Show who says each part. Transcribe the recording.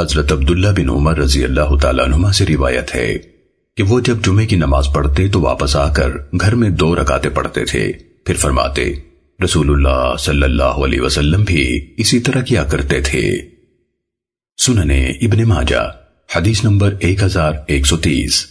Speaker 1: حضرت عبداللہ بن عمر رضی اللہ تعالیٰ عنہ سے روایت ہے کہ وہ جب جمعے کی نماز پڑھتے تو واپس آ کر گھر میں دو رکاتے پڑھتے تھے۔ پھر فرماتے، رسول اللہ صلی اللہ علیہ وسلم بھی اسی طرح کیا کرتے تھے۔ سننے ابن ماجہ، حدیث نمبر ایک ہزار ایک سو تیس۔